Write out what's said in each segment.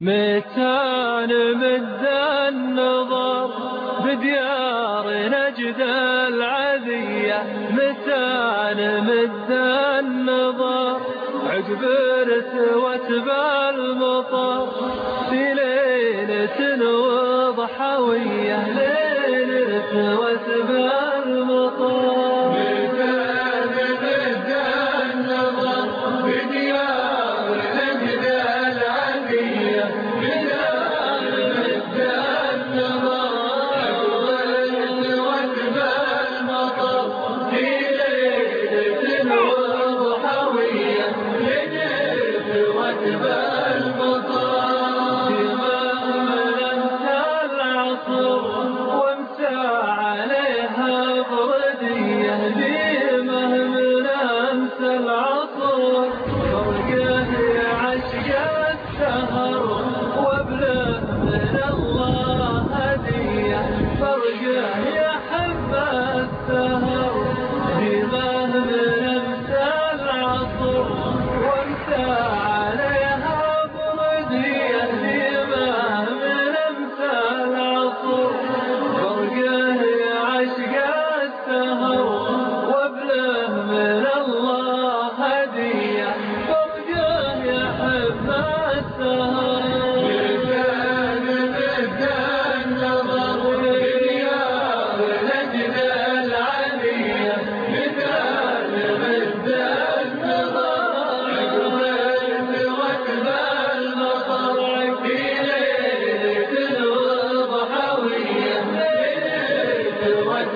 متى نمد النظر بديار نجد العذية. متى نمد النظر عقب رسوة بالمطر في ليلة وضحوية ليلة رسوة بالمطر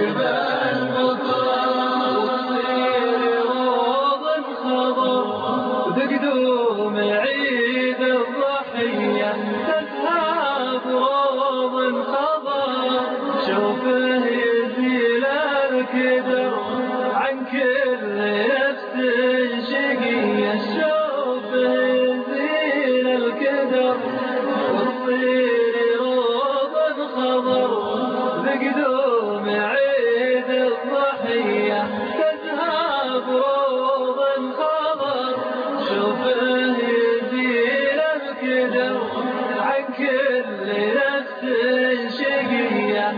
كتبان غفار وتصير روضا خضر بقدوم عيد الضحية. تذهب روضا خضر شوفه يزيل الكدر عن كل نفس شقية شوفه يزيل الكدر كل نفس شقية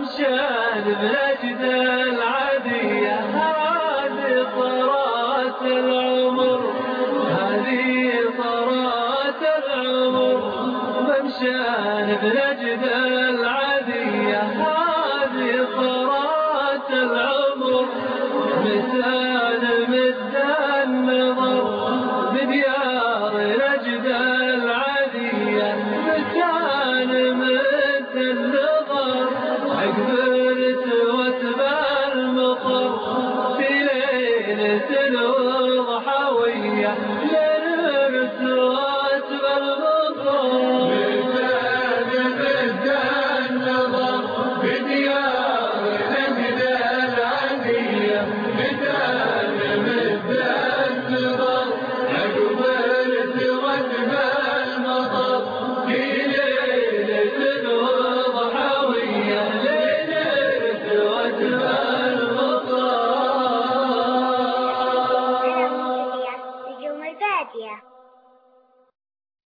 غمشان بنجد العادية هذه طرات العمر. هذه طرات العمر. غمشان بنجد